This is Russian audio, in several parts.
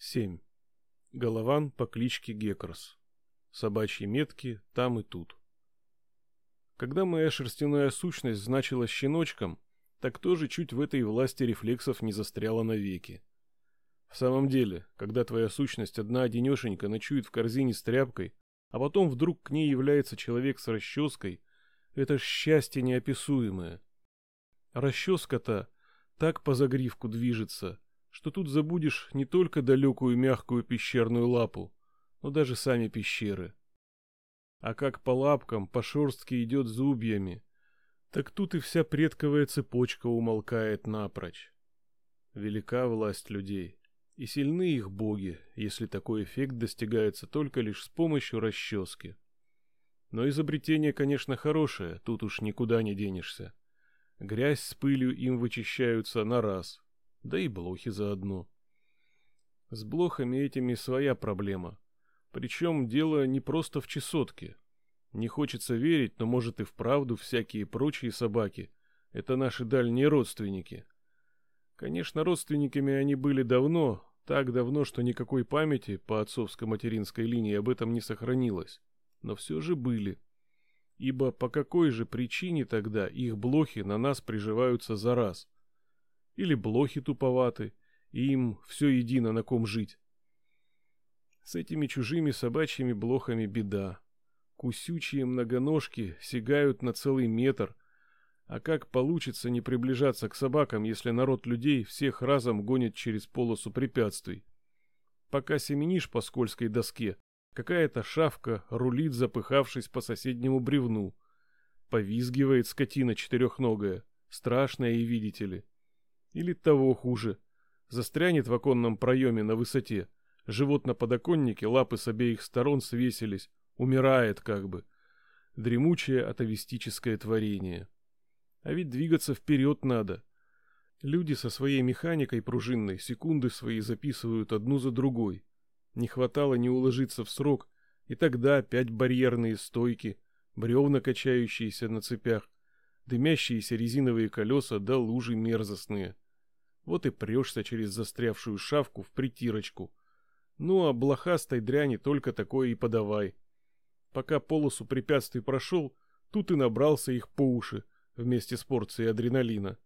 7. Голован по кличке Гекрос. Собачьи метки там и тут. Когда моя шерстяная сущность значилась щеночком, так тоже чуть в этой власти рефлексов не застряла навеки. В самом деле, когда твоя сущность одна-одинешенька ночует в корзине с тряпкой, а потом вдруг к ней является человек с расческой, это счастье неописуемое. Расческа-то так по загривку движется, что тут забудешь не только далекую мягкую пещерную лапу, но даже сами пещеры. А как по лапкам, по шерстке идет зубьями, так тут и вся предковая цепочка умолкает напрочь. Велика власть людей, и сильны их боги, если такой эффект достигается только лишь с помощью расчески. Но изобретение, конечно, хорошее, тут уж никуда не денешься. Грязь с пылью им вычищаются на раз, да и блохи заодно. С блохами этими своя проблема. Причем дело не просто в чесотке. Не хочется верить, но может и вправду всякие прочие собаки — это наши дальние родственники. Конечно, родственниками они были давно, так давно, что никакой памяти по отцовско-материнской линии об этом не сохранилось. Но все же были. Ибо по какой же причине тогда их блохи на нас приживаются за раз? Или блохи туповаты, и им все едино на ком жить. С этими чужими собачьими блохами беда. Кусючие многоножки сигают на целый метр, а как получится не приближаться к собакам, если народ людей всех разом гонит через полосу препятствий? Пока семенишь по скользкой доске, какая-то шавка рулит, запыхавшись по соседнему бревну. Повизгивает скотина четырехногая, страшная и видите ли. Или того хуже. Застрянет в оконном проеме на высоте. Живот на подоконнике, лапы с обеих сторон свесились. Умирает как бы. Дремучее атовистическое творение. А ведь двигаться вперед надо. Люди со своей механикой пружинной секунды свои записывают одну за другой. Не хватало не уложиться в срок, и тогда опять барьерные стойки, бревна, качающиеся на цепях, дымящиеся резиновые колеса да лужи мерзостные. Вот и прешься через застрявшую шавку в притирочку. Ну а блохастой дряни только такое и подавай. Пока полосу препятствий прошел, тут и набрался их по уши вместе с порцией адреналина.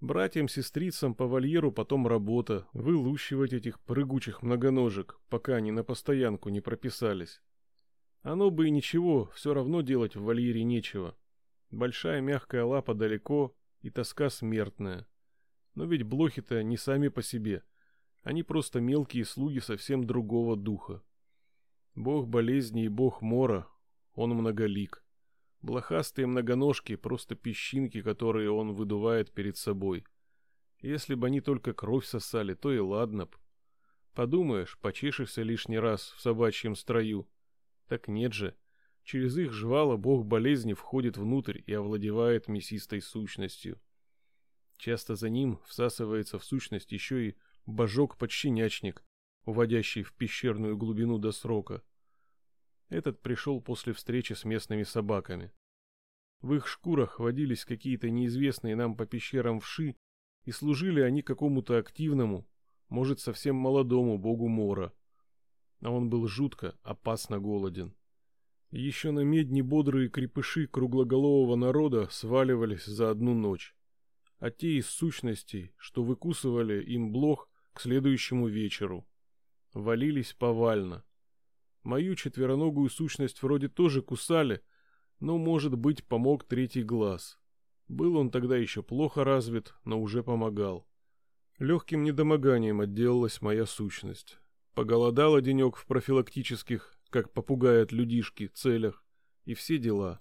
Братьям-сестрицам по вольеру потом работа, вылущивать этих прыгучих многоножек, пока они на постоянку не прописались. Оно бы и ничего, все равно делать в вольере нечего. Большая мягкая лапа далеко и тоска смертная. Но ведь блохи-то не сами по себе. Они просто мелкие слуги совсем другого духа. Бог болезни и бог мора, он многолик. Блохастые многоножки — просто песчинки, которые он выдувает перед собой. Если бы они только кровь сосали, то и ладно б. Подумаешь, почешешься лишний раз в собачьем строю. Так нет же. Через их жвало бог болезни входит внутрь и овладевает мясистой сущностью. Часто за ним всасывается в сущность еще и божок-подщенячник, уводящий в пещерную глубину до срока. Этот пришел после встречи с местными собаками. В их шкурах водились какие-то неизвестные нам по пещерам вши, и служили они какому-то активному, может, совсем молодому богу Мора. А он был жутко, опасно голоден. Еще на медни бодрые крепыши круглоголового народа сваливались за одну ночь. А те из сущностей, что выкусывали им блох к следующему вечеру. Валились повально. Мою четвероногую сущность вроде тоже кусали, но, может быть, помог третий глаз. Был он тогда еще плохо развит, но уже помогал. Легким недомоганием отделалась моя сущность. Поголодала денек в профилактических как попугай людишки, целях, и все дела.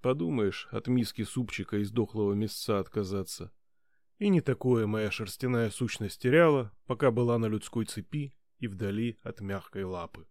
Подумаешь, от миски супчика из дохлого мясца отказаться. И не такое моя шерстяная сущность теряла, пока была на людской цепи и вдали от мягкой лапы.